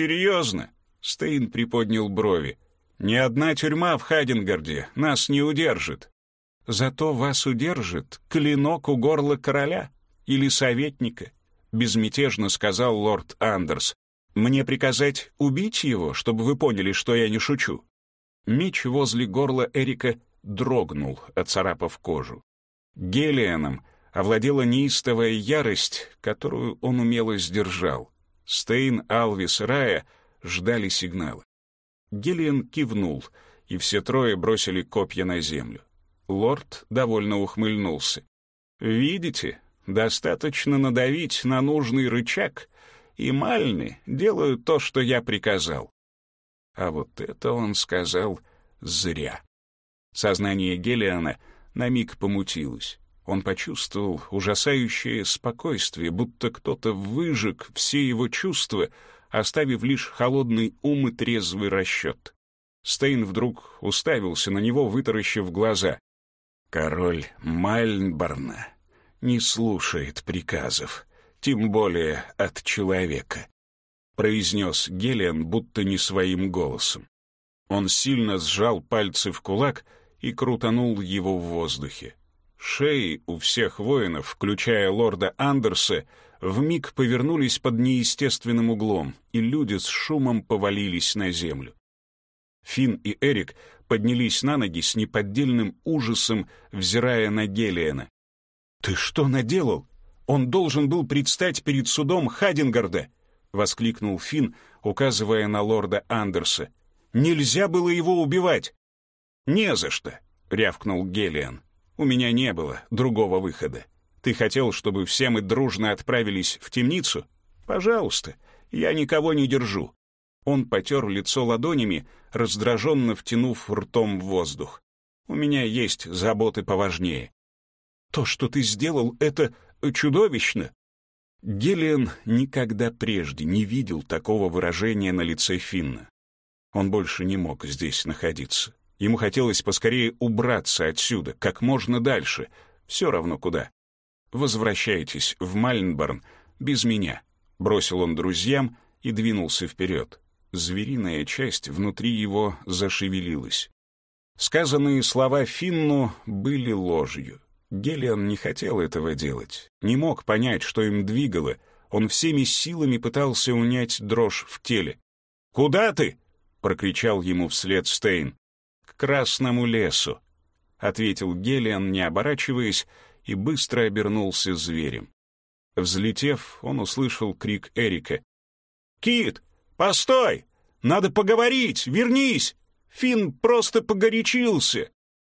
серьезно?» Стейн приподнял брови. «Ни одна тюрьма в Хадингарде нас не удержит. Зато вас удержит клинок у горла короля или советника», безмятежно сказал лорд Андерс. «Мне приказать убить его, чтобы вы поняли, что я не шучу?» Меч возле горла Эрика дрогнул, оцарапав кожу. Гелианом овладела неистовая ярость, которую он умело сдержал. Стейн, Алвис, Рая ждали сигнала. Гелиан кивнул, и все трое бросили копья на землю. Лорд довольно ухмыльнулся. «Видите, достаточно надавить на нужный рычаг, и мальны делают то, что я приказал». А вот это он сказал зря. Сознание Гелиана на миг помутилось. Он почувствовал ужасающее спокойствие, будто кто-то выжег все его чувства, оставив лишь холодный ум и трезвый расчет. Стейн вдруг уставился на него, вытаращив глаза. «Король Мальнборна не слушает приказов, тем более от человека», — произнес Гелиан будто не своим голосом. Он сильно сжал пальцы в кулак и крутанул его в воздухе. Шеи у всех воинов, включая лорда Андерса, вмиг повернулись под неестественным углом, и люди с шумом повалились на землю. Финн и Эрик поднялись на ноги с неподдельным ужасом, взирая на Гелиена. «Ты что наделал? Он должен был предстать перед судом Хадингарда!» — воскликнул Финн, указывая на лорда Андерса. «Нельзя было его убивать!» «Не за что!» — рявкнул Гелиан. У меня не было другого выхода. Ты хотел, чтобы все мы дружно отправились в темницу? Пожалуйста, я никого не держу». Он потер лицо ладонями, раздраженно втянув ртом в воздух. «У меня есть заботы поважнее». «То, что ты сделал, это чудовищно!» Гелиан никогда прежде не видел такого выражения на лице Финна. Он больше не мог здесь находиться. Ему хотелось поскорее убраться отсюда, как можно дальше, все равно куда. «Возвращайтесь в Мальнборн без меня», — бросил он друзьям и двинулся вперед. Звериная часть внутри его зашевелилась. Сказанные слова Финну были ложью. Гелиан не хотел этого делать, не мог понять, что им двигало, он всеми силами пытался унять дрожь в теле. «Куда ты?» — прокричал ему вслед Стейн красному лесу», — ответил Гелиан, не оборачиваясь, и быстро обернулся зверем. Взлетев, он услышал крик Эрика. «Кит, постой! Надо поговорить! Вернись! Финн просто погорячился!»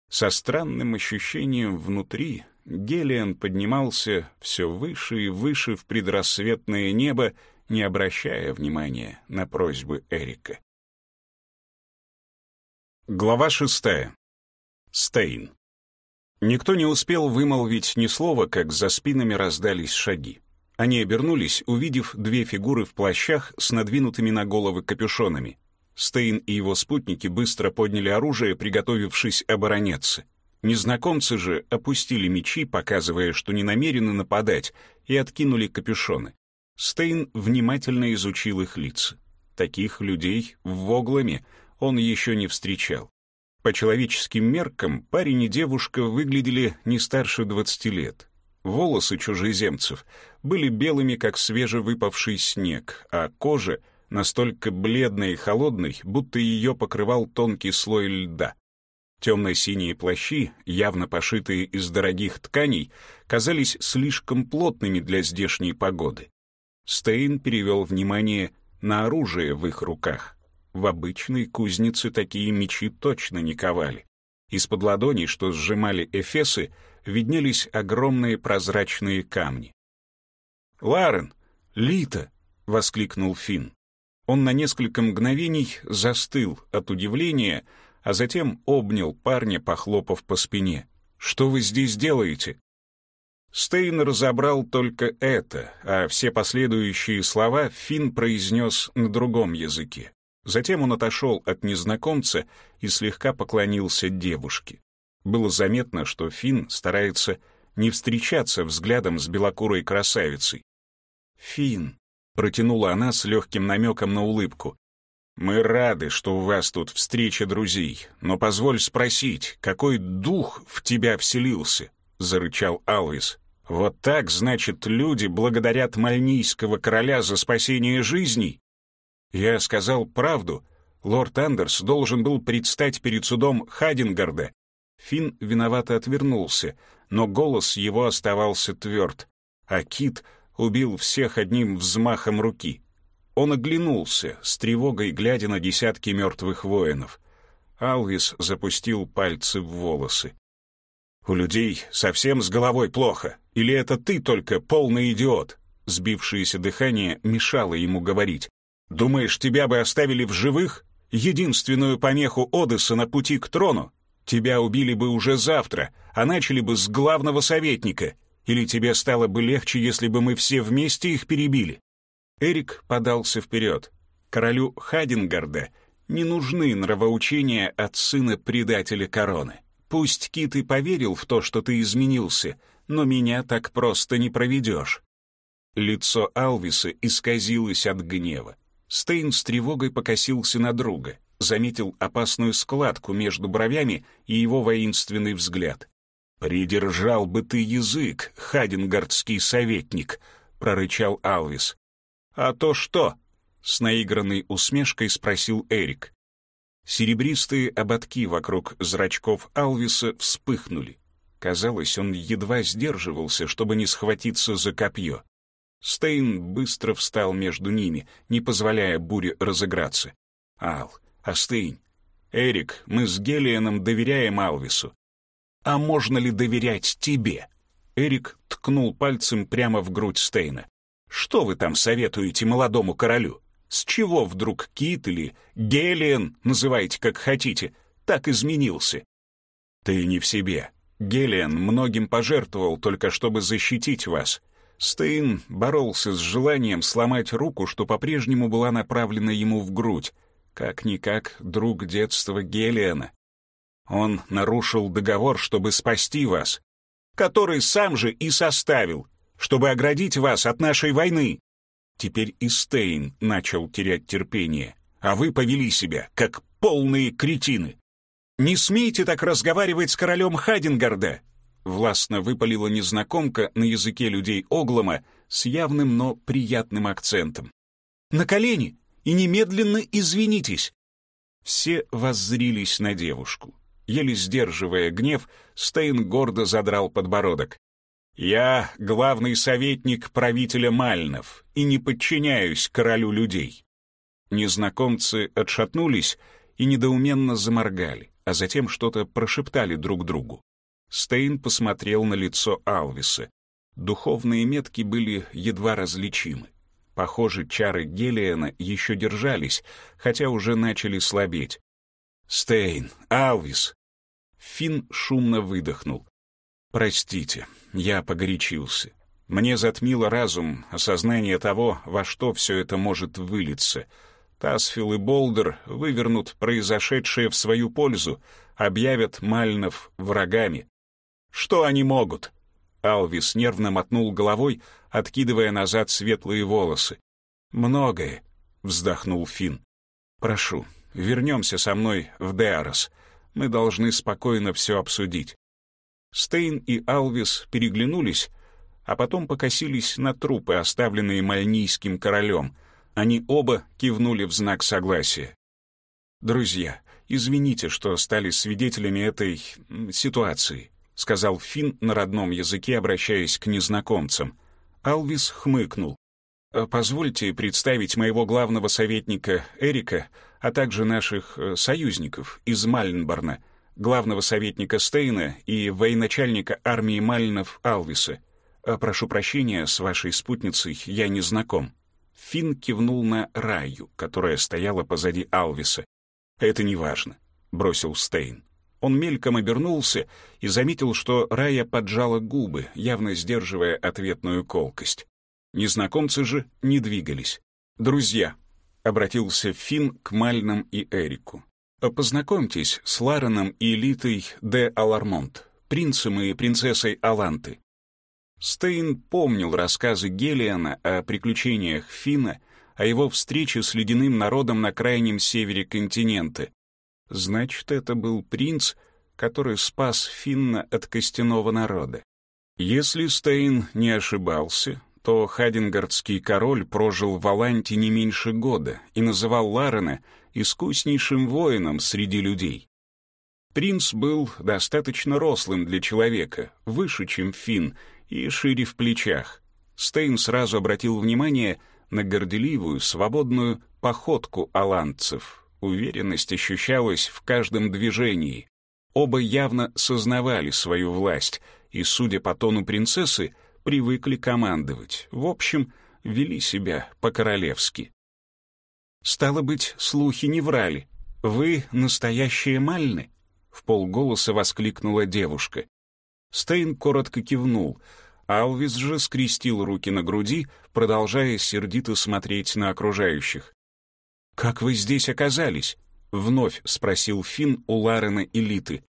Со странным ощущением внутри Гелиан поднимался все выше и выше в предрассветное небо, не обращая внимания на просьбы Эрика. Глава шестая. Стейн. Никто не успел вымолвить ни слова, как за спинами раздались шаги. Они обернулись, увидев две фигуры в плащах с надвинутыми на головы капюшонами. Стейн и его спутники быстро подняли оружие, приготовившись обороняться. Незнакомцы же опустили мечи, показывая, что не намерены нападать, и откинули капюшоны. Стейн внимательно изучил их лица. Таких людей в Вогламе — он еще не встречал. По человеческим меркам парень и девушка выглядели не старше 20 лет. Волосы чужеземцев были белыми, как свежевыпавший снег, а кожа настолько бледной и холодной, будто ее покрывал тонкий слой льда. Темно-синие плащи, явно пошитые из дорогих тканей, казались слишком плотными для здешней погоды. Стейн перевел внимание на оружие в их руках. В обычной кузнице такие мечи точно не ковали. Из-под ладоней, что сжимали эфесы, виднелись огромные прозрачные камни. «Ларен! Лита!» — воскликнул Финн. Он на несколько мгновений застыл от удивления, а затем обнял парня, похлопав по спине. «Что вы здесь делаете?» Стейн разобрал только это, а все последующие слова Финн произнес на другом языке. Затем он отошел от незнакомца и слегка поклонился девушке. Было заметно, что Финн старается не встречаться взглядом с белокурой красавицей. «Финн», Протянула она с легким намеком на улыбку. «Мы рады, что у вас тут встреча друзей, но позволь спросить, какой дух в тебя вселился?» — зарычал Алвис. «Вот так, значит, люди благодарят мальнийского короля за спасение жизней?» Я сказал правду. Лорд Андерс должен был предстать перед судом Хадингарда. Финн виновато отвернулся, но голос его оставался тверд. А Кит убил всех одним взмахом руки. Он оглянулся, с тревогой глядя на десятки мертвых воинов. Алвис запустил пальцы в волосы. «У людей совсем с головой плохо. Или это ты только полный идиот?» Сбившееся дыхание мешало ему говорить. «Думаешь, тебя бы оставили в живых? Единственную помеху Одесса на пути к трону? Тебя убили бы уже завтра, а начали бы с главного советника. Или тебе стало бы легче, если бы мы все вместе их перебили?» Эрик подался вперед. Королю Хадингарда не нужны нравоучения от сына предателя короны. Пусть Кит и поверил в то, что ты изменился, но меня так просто не проведешь. Лицо Алвиса исказилось от гнева. Стейн с тревогой покосился на друга, заметил опасную складку между бровями и его воинственный взгляд. «Придержал бы ты язык, хадингардский советник», — прорычал Алвис. «А то что?» — с наигранной усмешкой спросил Эрик. Серебристые ободки вокруг зрачков Алвиса вспыхнули. Казалось, он едва сдерживался, чтобы не схватиться за копье. Стейн быстро встал между ними, не позволяя буре разыграться. «Ал, остынь. Эрик, мы с Гелианом доверяем Алвису. А можно ли доверять тебе?» Эрик ткнул пальцем прямо в грудь Стейна. Что вы там советуете молодому королю? С чего вдруг Кит или Гелиан, называйте как хотите, так изменился? Ты не в себе. Гелиан многим пожертвовал только чтобы защитить вас. Стейн боролся с желанием сломать руку, что по-прежнему была направлена ему в грудь. Как-никак друг детства Гелиана. Он нарушил договор, чтобы спасти вас, который сам же и составил чтобы оградить вас от нашей войны. Теперь и Стейн начал терять терпение, а вы повели себя, как полные кретины. «Не смейте так разговаривать с королем Хадингарда!» Властно выпалила незнакомка на языке людей Оглома с явным, но приятным акцентом. «На колени и немедленно извинитесь!» Все воззрились на девушку. Еле сдерживая гнев, Стейн гордо задрал подбородок. Я главный советник правителя Мальнов и не подчиняюсь королю людей. Незнакомцы отшатнулись и недоуменно заморгали, а затем что-то прошептали друг другу. Стейн посмотрел на лицо Алвиса. Духовные метки были едва различимы. Похоже, чары Гелиана еще держались, хотя уже начали слабеть. «Стейн, Алвис!» Финн шумно выдохнул. «Простите, я погорячился. Мне затмило разум осознание того, во что все это может вылиться. Тасфил и Болдер вывернут произошедшее в свою пользу, объявят Мальнов врагами. Что они могут? Алвис нервно мотнул головой, откидывая назад светлые волосы. «Многое», — вздохнул Финн. «Прошу, вернемся со мной в Деарос. Мы должны спокойно все обсудить». Стейн и Алвис переглянулись, а потом покосились на трупы, оставленные мальнийским королем. Они оба кивнули в знак согласия. «Друзья, извините, что стали свидетелями этой ситуации», сказал Финн на родном языке, обращаясь к незнакомцам. Алвис хмыкнул. «Э, «Позвольте представить моего главного советника Эрика, а также наших э, союзников из Мальнборна главного советника Стейна и военачальника армии Мальнов Алвиса. А прошу прощения, с вашей спутницей я не знаком. Финн кивнул на Раю, которая стояла позади Алвиса. «Это не важно», — бросил Стейн. Он мельком обернулся и заметил, что Рая поджала губы, явно сдерживая ответную колкость. Незнакомцы же не двигались. «Друзья», — обратился Финн к Мальнам и Эрику. Познакомьтесь с Лареном и Литой де Алармонт, принцем и принцессой Аланты. Стейн помнил рассказы Гелиана о приключениях Фина, о его встрече с ледяным народом на крайнем севере континента. Значит, это был принц, который спас Финна от костяного народа. Если Стейн не ошибался, то Хадингардский король прожил в Аланте не меньше года и называл Ларена искуснейшим воином среди людей. Принц был достаточно рослым для человека, выше, чем Финн, и шире в плечах. Стейн сразу обратил внимание на горделивую, свободную походку аланцев. Уверенность ощущалась в каждом движении. Оба явно сознавали свою власть, и, судя по тону принцессы, привыкли командовать. В общем, вели себя по-королевски. «Стало быть, слухи не врали. Вы настоящие Мальны?» — в полголоса воскликнула девушка. Стейн коротко кивнул. Алвис же скрестил руки на груди, продолжая сердито смотреть на окружающих. «Как вы здесь оказались?» — вновь спросил Финн у Ларена и Литы.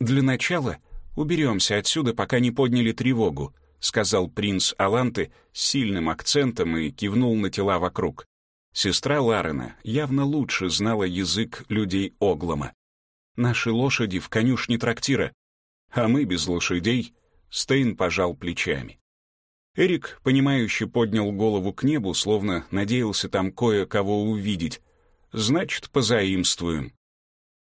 «Для начала уберемся отсюда, пока не подняли тревогу», — сказал принц Аланты с сильным акцентом и кивнул на тела вокруг. Сестра Ларена явно лучше знала язык людей Оглома. «Наши лошади в конюшне трактира, а мы без лошадей», — Стейн пожал плечами. Эрик, понимающе поднял голову к небу, словно надеялся там кое-кого увидеть. «Значит, позаимствуем».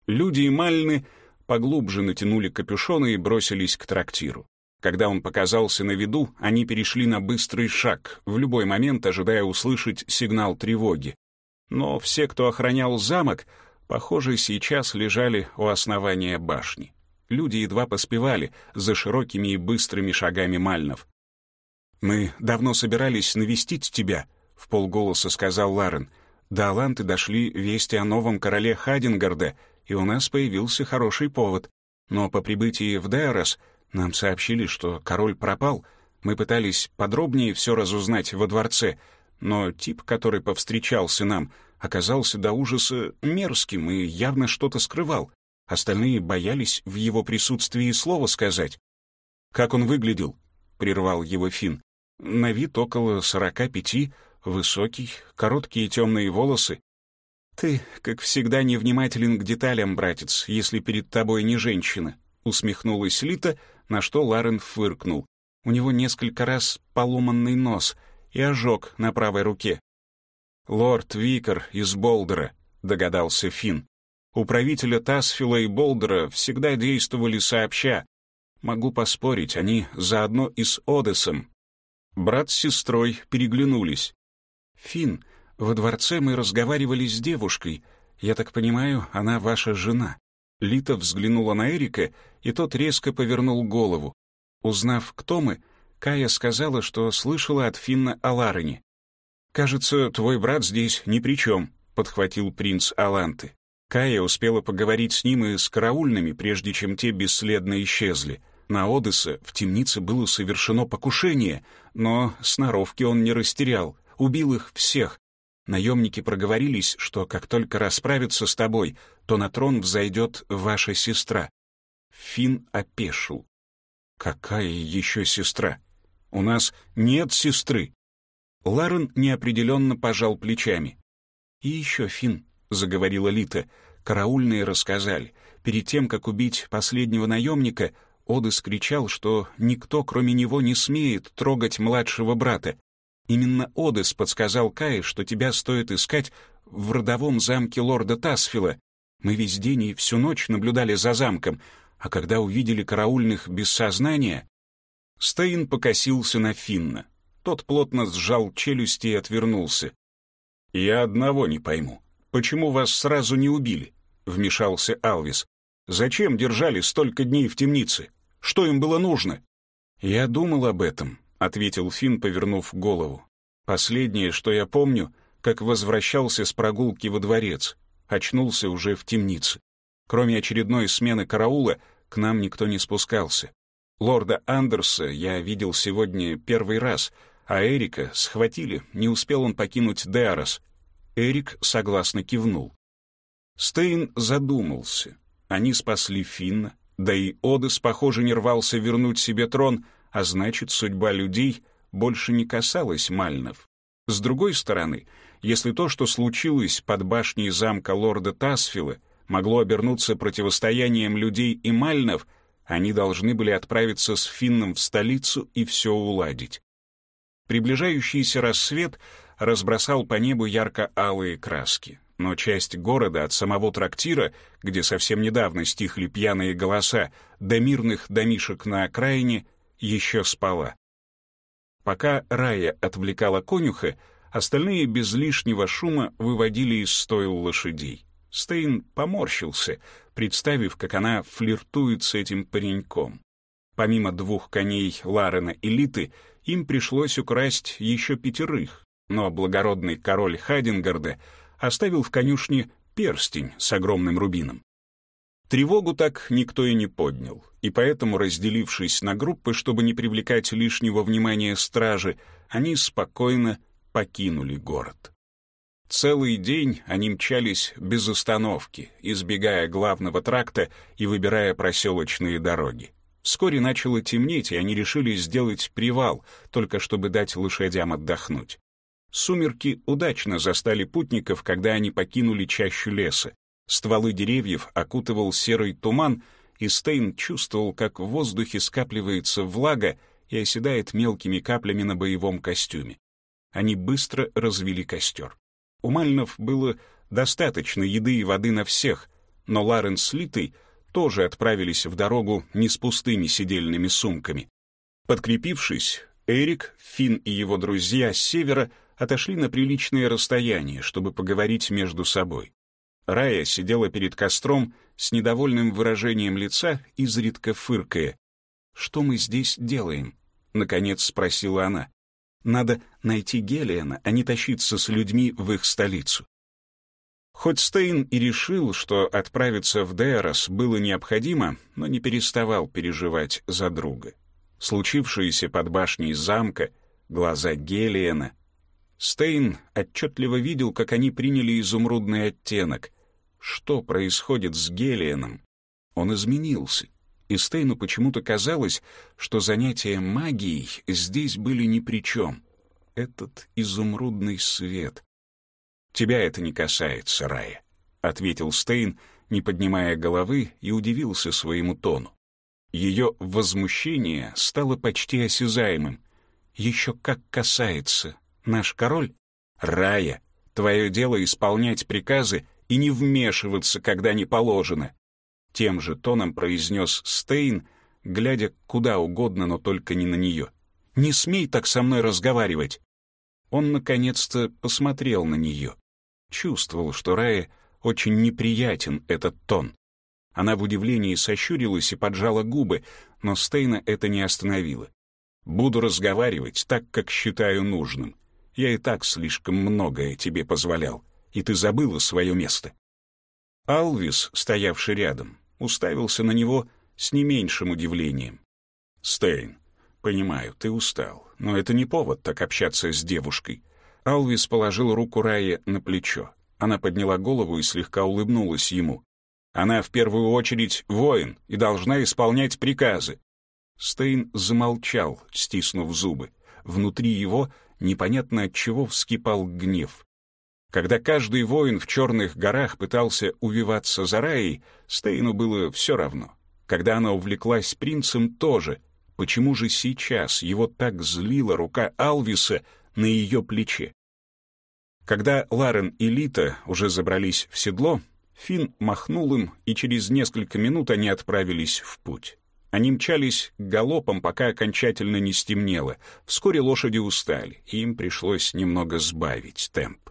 Люди и Мальны поглубже натянули капюшоны и бросились к трактиру. Когда он показался на виду, они перешли на быстрый шаг, в любой момент ожидая услышать сигнал тревоги. Но все, кто охранял замок, похоже, сейчас лежали у основания башни. Люди едва поспевали за широкими и быстрыми шагами Мальнов. «Мы давно собирались навестить тебя», — в полголоса сказал Ларен. «До Аланты дошли вести о новом короле Хадингарда, и у нас появился хороший повод. Но по прибытии в Дейрос нам сообщили, что король пропал. Мы пытались подробнее все разузнать во дворце, но тип, который повстречался нам, оказался до ужаса мерзким и явно что-то скрывал. Остальные боялись в его присутствии слова сказать. «Как он выглядел?» — прервал его Фин. «На вид около сорока пяти, высокий, короткие темные волосы. Ты, как всегда, невнимателен к деталям, братец, если перед тобой не женщина», — усмехнулась Лита, на что Ларен фыркнул. У него несколько раз поломанный нос и ожог на правой руке. «Лорд Викер из Болдера», — догадался Финн. «У правителя Тасфила и Болдера всегда действовали сообща. Могу поспорить, они заодно и с Одессом». Брат с сестрой переглянулись. «Финн, во дворце мы разговаривали с девушкой. Я так понимаю, она ваша жена». Лита взглянула на Эрика, и тот резко повернул голову. Узнав, кто мы, Кая сказала, что слышала от Финна о Ларене. «Кажется, твой брат здесь ни при чем», — подхватил принц Аланты. Кая успела поговорить с ним и с караульными, прежде чем те бесследно исчезли. На Одесса в темнице было совершено покушение, но сноровки он не растерял, убил их всех, Наемники проговорились, что как только расправятся с тобой, то на трон взойдет ваша сестра. Фин опешил. Какая еще сестра? У нас нет сестры. Ларен неопределенно пожал плечами. И еще Фин, заговорила Лита, караульные рассказали. Перед тем, как убить последнего наемника, Одес кричал, что никто, кроме него, не смеет трогать младшего брата, Именно Одес подсказал Кае, что тебя стоит искать в родовом замке лорда Тасфила. Мы весь день и всю ночь наблюдали за замком, а когда увидели караульных без сознания... Стейн покосился на Финна. Тот плотно сжал челюсти и отвернулся. «Я одного не пойму. Почему вас сразу не убили?» — вмешался Алвис. «Зачем держали столько дней в темнице? Что им было нужно?» «Я думал об этом», — ответил Финн, повернув голову. «Последнее, что я помню, как возвращался с прогулки во дворец. Очнулся уже в темнице. Кроме очередной смены караула, к нам никто не спускался. Лорда Андерса я видел сегодня первый раз, а Эрика схватили, не успел он покинуть Деарос. Эрик согласно кивнул. Стейн задумался. Они спасли Финна, да и Одес, похоже, не рвался вернуть себе трон — а значит, судьба людей больше не касалась Мальнов. С другой стороны, если то, что случилось под башней замка лорда Тасфила, могло обернуться противостоянием людей и Мальнов, они должны были отправиться с Финном в столицу и все уладить. Приближающийся рассвет разбросал по небу ярко-алые краски, но часть города от самого трактира, где совсем недавно стихли пьяные голоса, до мирных домишек на окраине, еще спала. Пока Рая отвлекала конюха, остальные без лишнего шума выводили из стойл лошадей. Стейн поморщился, представив, как она флиртует с этим пареньком. Помимо двух коней Ларена и Литы, им пришлось украсть еще пятерых, но благородный король Хадингарда оставил в конюшне перстень с огромным рубином. Тревогу так никто и не поднял, и поэтому, разделившись на группы, чтобы не привлекать лишнего внимания стражи, они спокойно покинули город. Целый день они мчались без остановки, избегая главного тракта и выбирая проселочные дороги. Вскоре начало темнеть, и они решили сделать привал, только чтобы дать лошадям отдохнуть. Сумерки удачно застали путников, когда они покинули чащу леса. Стволы деревьев окутывал серый туман, и Стейн чувствовал, как в воздухе скапливается влага и оседает мелкими каплями на боевом костюме. Они быстро развели костер. У Мальнов было достаточно еды и воды на всех, но Ларен с Литой тоже отправились в дорогу не с пустыми сидельными сумками. Подкрепившись, Эрик, Финн и его друзья с севера отошли на приличное расстояние, чтобы поговорить между собой. Рая сидела перед костром с недовольным выражением лица, изредка фыркая. «Что мы здесь делаем?» — наконец спросила она. «Надо найти Гелиана, а не тащиться с людьми в их столицу». Хоть Стейн и решил, что отправиться в Дейрос было необходимо, но не переставал переживать за друга. Случившееся под башней замка, глаза Гелиана. Стейн отчетливо видел, как они приняли изумрудный оттенок, что происходит с Гелианом? Он изменился, и Стейну почему-то казалось, что занятия магией здесь были ни при чем. Этот изумрудный свет. «Тебя это не касается, Рая», — ответил Стейн, не поднимая головы, и удивился своему тону. Ее возмущение стало почти осязаемым. «Еще как касается. Наш король? Рая, твое дело исполнять приказы и не вмешиваться, когда не положено. Тем же тоном произнес Стейн, глядя куда угодно, но только не на нее. «Не смей так со мной разговаривать!» Он, наконец-то, посмотрел на нее. Чувствовал, что Рае очень неприятен этот тон. Она в удивлении сощурилась и поджала губы, но Стейна это не остановило. «Буду разговаривать так, как считаю нужным. Я и так слишком многое тебе позволял и ты забыла свое место». Алвис, стоявший рядом, уставился на него с не меньшим удивлением. «Стейн, понимаю, ты устал, но это не повод так общаться с девушкой». Алвис положил руку Рае на плечо. Она подняла голову и слегка улыбнулась ему. «Она в первую очередь воин и должна исполнять приказы». Стейн замолчал, стиснув зубы. Внутри его непонятно от чего вскипал гнев. Когда каждый воин в Черных горах пытался увиваться за Раей, Стейну было все равно. Когда она увлеклась принцем, тоже. Почему же сейчас его так злила рука Алвиса на ее плече? Когда Ларен и Лита уже забрались в седло, Финн махнул им, и через несколько минут они отправились в путь. Они мчались галопом, пока окончательно не стемнело. Вскоре лошади устали, и им пришлось немного сбавить темп.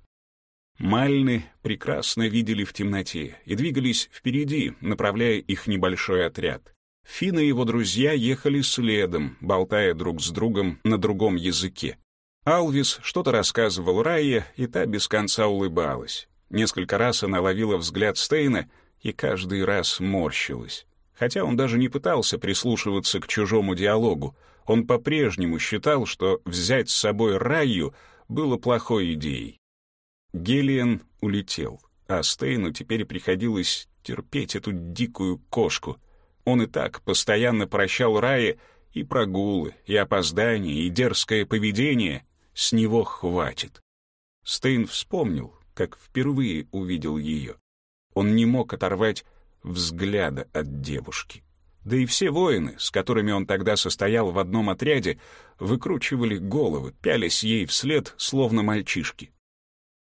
Мальны прекрасно видели в темноте и двигались впереди, направляя их небольшой отряд. Фин и его друзья ехали следом, болтая друг с другом на другом языке. Алвис что-то рассказывал Райе, и та без конца улыбалась. Несколько раз она ловила взгляд Стейна и каждый раз морщилась. Хотя он даже не пытался прислушиваться к чужому диалогу, он по-прежнему считал, что взять с собой Раю было плохой идеей. Гелиан улетел, а Стейну теперь приходилось терпеть эту дикую кошку. Он и так постоянно прощал Рае И прогулы, и опоздания, и дерзкое поведение с него хватит. Стейн вспомнил, как впервые увидел ее. Он не мог оторвать взгляда от девушки. Да и все воины, с которыми он тогда состоял в одном отряде, выкручивали головы, пялись ей вслед, словно мальчишки.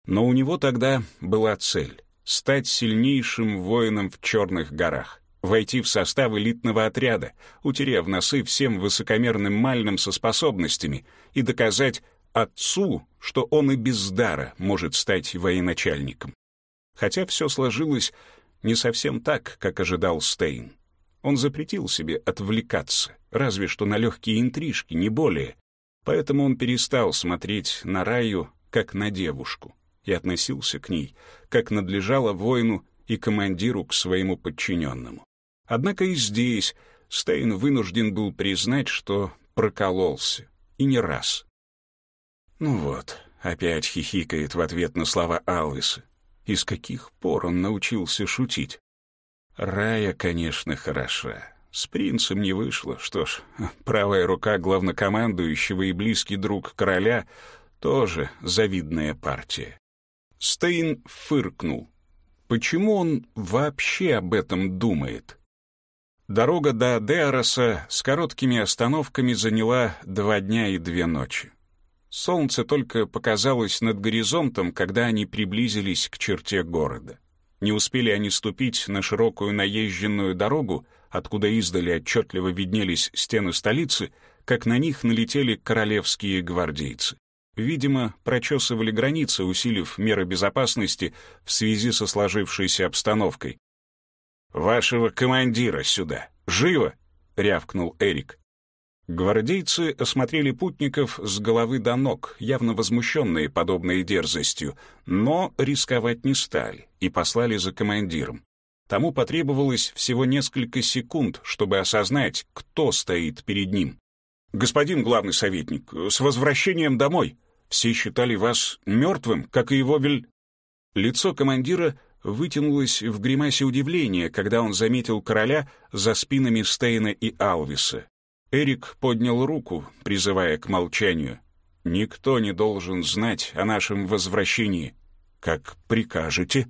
Но у него тогда была цель — стать сильнейшим воином в Черных горах, войти в состав элитного отряда, утерев носы всем высокомерным мальным со способностями и доказать отцу, что он и без дара может стать военачальником. Хотя все сложилось не совсем так, как ожидал Стейн. Он запретил себе отвлекаться, разве что на легкие интрижки, не более. Поэтому он перестал смотреть на Раю, как на девушку, и относился к ней, как надлежало воину и командиру к своему подчиненному. Однако и здесь Стейн вынужден был признать, что прокололся, и не раз. Ну вот, опять хихикает в ответ на слова Алвиса. И с каких пор он научился шутить? Рая, конечно, хороша. С принцем не вышло. Что ж, правая рука главнокомандующего и близкий друг короля тоже завидная партия. Стейн фыркнул. Почему он вообще об этом думает? Дорога до Деароса с короткими остановками заняла два дня и две ночи. Солнце только показалось над горизонтом, когда они приблизились к черте города. Не успели они ступить на широкую наезженную дорогу, откуда издали отчетливо виднелись стены столицы, как на них налетели королевские гвардейцы. Видимо, прочесывали границы, усилив меры безопасности в связи со сложившейся обстановкой. «Вашего командира сюда! Живо!» — рявкнул Эрик. Гвардейцы осмотрели путников с головы до ног, явно возмущенные подобной дерзостью, но рисковать не стали и послали за командиром. Тому потребовалось всего несколько секунд, чтобы осознать, кто стоит перед ним. «Господин главный советник, с возвращением домой! Все считали вас мертвым, как и его вель...» Лицо командира вытянулось в гримасе удивления, когда он заметил короля за спинами Стейна и Алвиса. Эрик поднял руку, призывая к молчанию. «Никто не должен знать о нашем возвращении. Как прикажете?»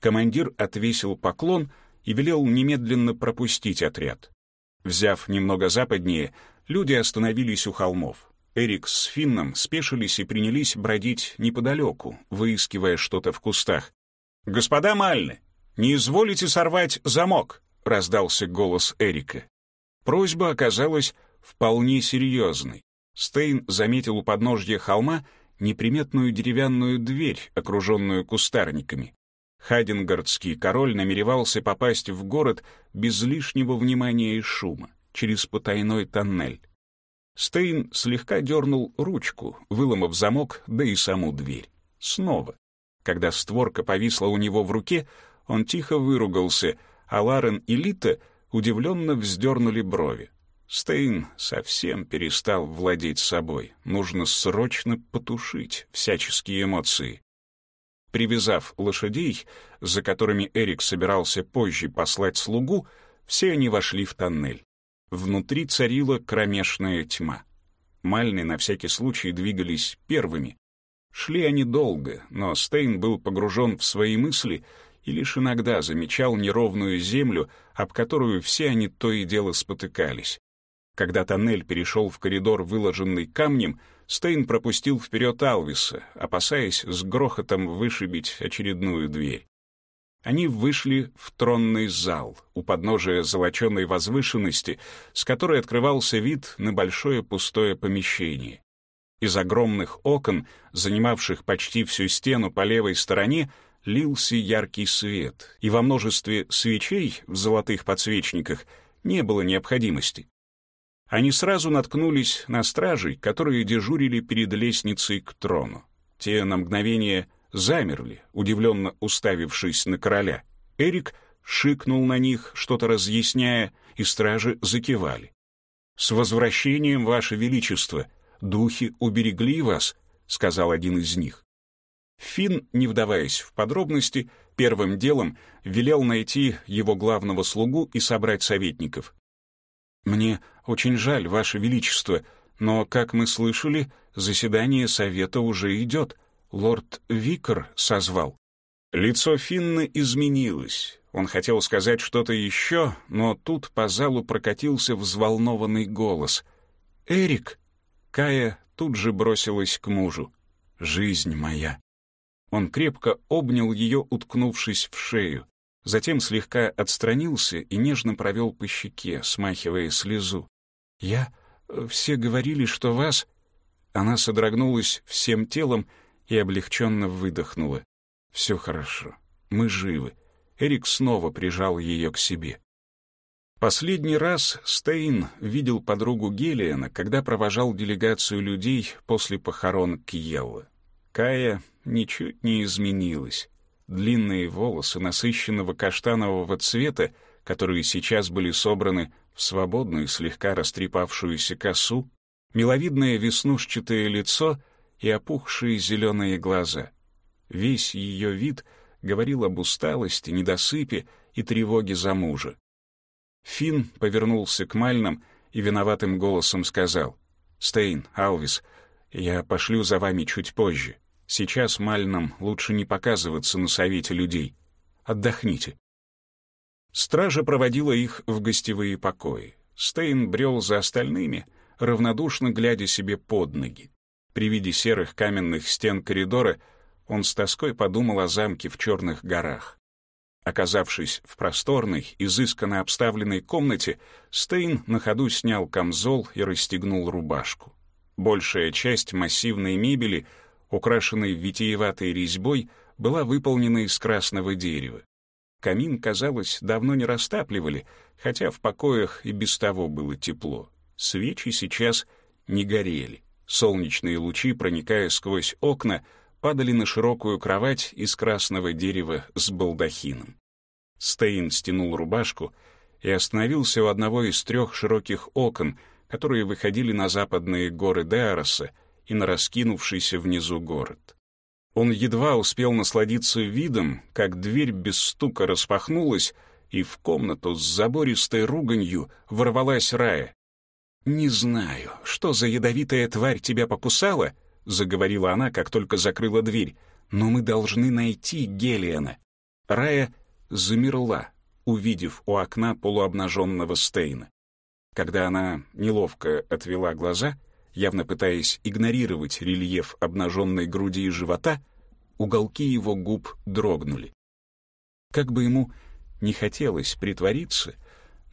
Командир отвесил поклон и велел немедленно пропустить отряд. Взяв немного западнее, люди остановились у холмов. Эрик с Финном спешились и принялись бродить неподалеку, выискивая что-то в кустах. «Господа Мальны, не изволите сорвать замок?» — раздался голос Эрика. Просьба оказалась вполне серьезной. Стейн заметил у подножья холма неприметную деревянную дверь, окруженную кустарниками. Хадингардский король намеревался попасть в город без лишнего внимания и шума, через потайной тоннель. Стейн слегка дернул ручку, выломав замок, да и саму дверь. Снова. Когда створка повисла у него в руке, он тихо выругался, а Ларен и Лита — удивленно вздернули брови. Стейн совсем перестал владеть собой. Нужно срочно потушить всяческие эмоции. Привязав лошадей, за которыми Эрик собирался позже послать слугу, все они вошли в тоннель. Внутри царила кромешная тьма. Мальны на всякий случай двигались первыми. Шли они долго, но Стейн был погружен в свои мысли и лишь иногда замечал неровную землю, об которую все они то и дело спотыкались. Когда тоннель перешел в коридор, выложенный камнем, Стейн пропустил вперед Алвиса, опасаясь с грохотом вышибить очередную дверь. Они вышли в тронный зал у подножия золоченой возвышенности, с которой открывался вид на большое пустое помещение. Из огромных окон, занимавших почти всю стену по левой стороне, лился яркий свет, и во множестве свечей в золотых подсвечниках не было необходимости. Они сразу наткнулись на стражей, которые дежурили перед лестницей к трону. Те на мгновение замерли, удивленно уставившись на короля. Эрик шикнул на них, что-то разъясняя, и стражи закивали. «С возвращением, Ваше Величество! Духи уберегли вас!» — сказал один из них. Финн, не вдаваясь в подробности, первым делом велел найти его главного слугу и собрать советников. «Мне очень жаль, Ваше Величество, но, как мы слышали, заседание Совета уже идет. Лорд Викер созвал». Лицо Финна изменилось. Он хотел сказать что-то еще, но тут по залу прокатился взволнованный голос. «Эрик!» Кая тут же бросилась к мужу. «Жизнь моя!» Он крепко обнял ее, уткнувшись в шею. Затем слегка отстранился и нежно провел по щеке, смахивая слезу. «Я... Э, все говорили, что вас...» Она содрогнулась всем телом и облегченно выдохнула. «Все хорошо. Мы живы». Эрик снова прижал ее к себе. Последний раз Стейн видел подругу Гелиана, когда провожал делегацию людей после похорон Кьелла. Кая ничуть не изменилась. Длинные волосы насыщенного каштанового цвета, которые сейчас были собраны в свободную, слегка растрепавшуюся косу, миловидное веснушчатое лицо и опухшие зеленые глаза. Весь ее вид говорил об усталости, недосыпе и тревоге за мужа. Финн повернулся к Мальнам и виноватым голосом сказал, «Стейн, Алвис, я пошлю за вами чуть позже. Сейчас Мальнам лучше не показываться на совете людей. Отдохните». Стража проводила их в гостевые покои. Стейн брел за остальными, равнодушно глядя себе под ноги. При виде серых каменных стен коридора он с тоской подумал о замке в Черных горах. Оказавшись в просторной, изысканно обставленной комнате, Стейн на ходу снял камзол и расстегнул рубашку. Большая часть массивной мебели — украшенный витиеватой резьбой, была выполнена из красного дерева. Камин, казалось, давно не растапливали, хотя в покоях и без того было тепло. Свечи сейчас не горели. Солнечные лучи, проникая сквозь окна, падали на широкую кровать из красного дерева с балдахином. Стейн стянул рубашку и остановился у одного из трех широких окон, которые выходили на западные горы Деароса, и на раскинувшийся внизу город. Он едва успел насладиться видом, как дверь без стука распахнулась, и в комнату с забористой руганью ворвалась Рая. «Не знаю, что за ядовитая тварь тебя покусала», — заговорила она, как только закрыла дверь, «но мы должны найти Гелиана». Рая замерла, увидев у окна полуобнаженного Стейна. Когда она неловко отвела глаза — явно пытаясь игнорировать рельеф обнаженной груди и живота, уголки его губ дрогнули. Как бы ему не хотелось притвориться,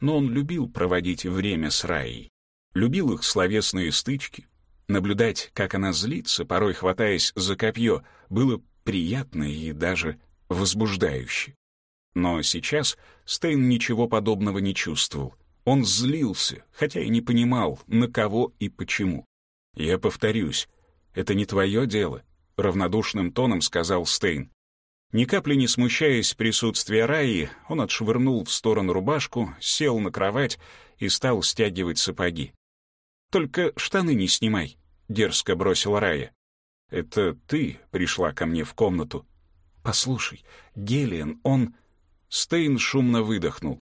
но он любил проводить время с Раей, любил их словесные стычки, наблюдать, как она злится, порой хватаясь за копье, было приятно и даже возбуждающе. Но сейчас Стейн ничего подобного не чувствовал. Он злился, хотя и не понимал, на кого и почему. «Я повторюсь, это не твое дело», — равнодушным тоном сказал Стейн. Ни капли не смущаясь присутствия Раи, он отшвырнул в сторону рубашку, сел на кровать и стал стягивать сапоги. «Только штаны не снимай», — дерзко бросила Рая. «Это ты пришла ко мне в комнату?» «Послушай, Гелиан, он...» Стейн шумно выдохнул.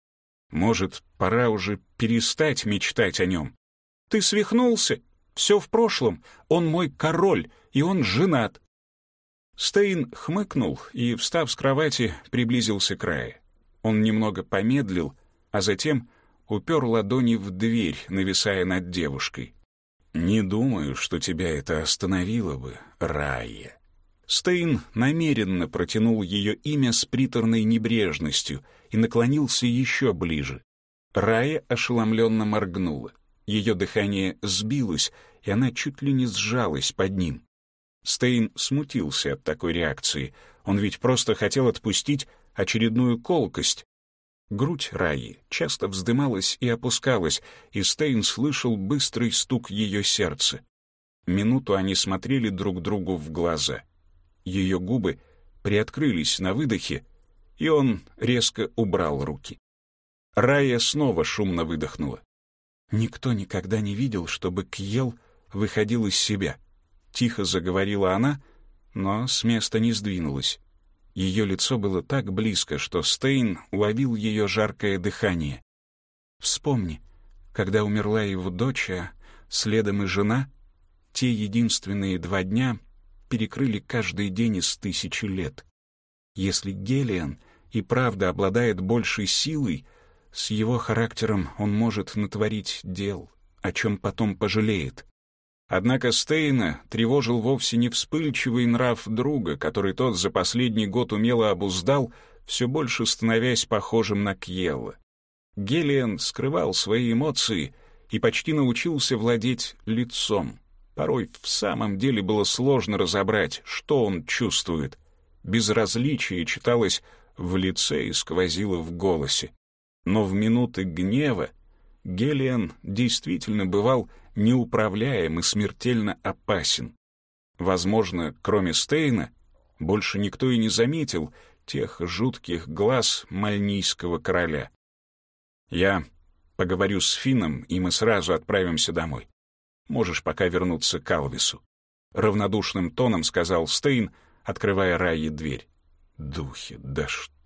«Может, пора уже перестать мечтать о нем?» «Ты свихнулся?» Все в прошлом. Он мой король, и он женат». Стейн хмыкнул и, встав с кровати, приблизился к Рае. Он немного помедлил, а затем упер ладони в дверь, нависая над девушкой. «Не думаю, что тебя это остановило бы, Рая». Стейн намеренно протянул ее имя с приторной небрежностью и наклонился еще ближе. Рая ошеломленно моргнула. Ее дыхание сбилось, и она чуть ли не сжалась под ним. Стейн смутился от такой реакции. Он ведь просто хотел отпустить очередную колкость. Грудь Раи часто вздымалась и опускалась, и Стейн слышал быстрый стук ее сердца. Минуту они смотрели друг другу в глаза. Ее губы приоткрылись на выдохе, и он резко убрал руки. Рая снова шумно выдохнула. Никто никогда не видел, чтобы Кьел выходил из себя. Тихо заговорила она, но с места не сдвинулась. Ее лицо было так близко, что Стейн ловил ее жаркое дыхание. «Вспомни, Когда умерла его дочь, а следом и жена, те единственные два дня перекрыли каждый день из тысячи лет. Если Гелиан и правда обладает большей силой, с его характером он может натворить дел, о чем потом пожалеет. Однако Стейна тревожил вовсе не вспыльчивый нрав друга, который тот за последний год умело обуздал, все больше становясь похожим на Кьелла. Гелиан скрывал свои эмоции и почти научился владеть лицом. Порой в самом деле было сложно разобрать, что он чувствует. Безразличие читалось в лице и сквозило в голосе. Но в минуты гнева Гелиан действительно бывал неуправляем и смертельно опасен. Возможно, кроме Стейна, больше никто и не заметил тех жутких глаз мальнийского короля. Я поговорю с Фином, и мы сразу отправимся домой. Можешь пока вернуться к Алвису. Равнодушным тоном сказал Стейн, открывая Райе дверь. Духи, да что